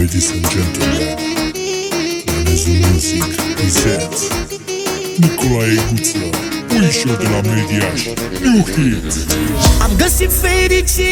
ladies and gentlemen, Manezu Music presents Nicolae Guță, Puișul de la Mediaș, New Hit. Am găsit fericire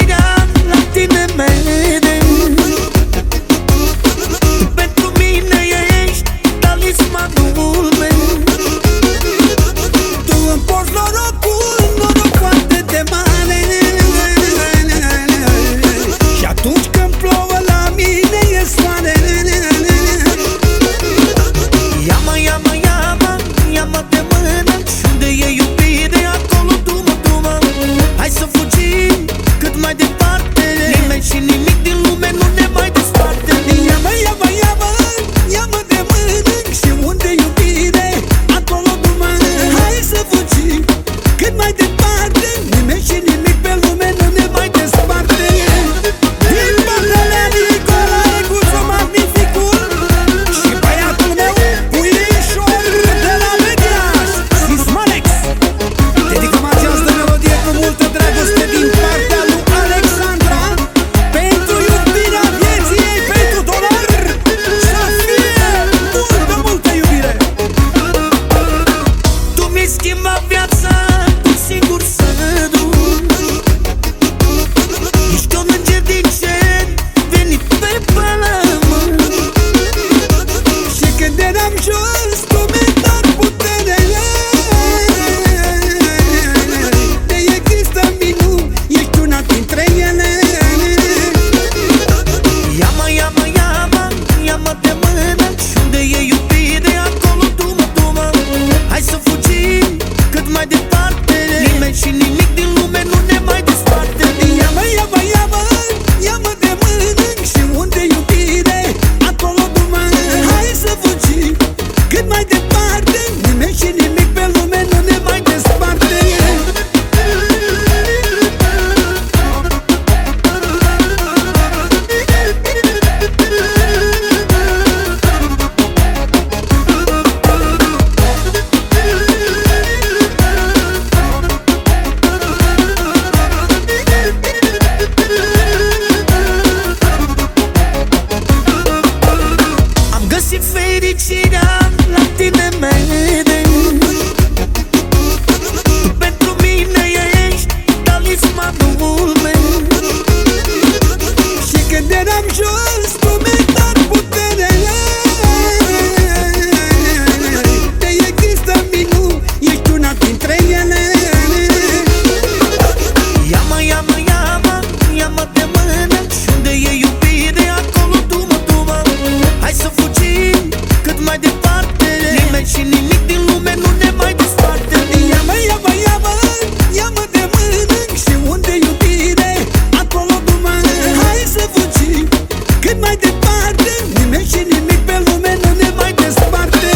departe. Nimeni și nimic pe lume nu ne mai desparte.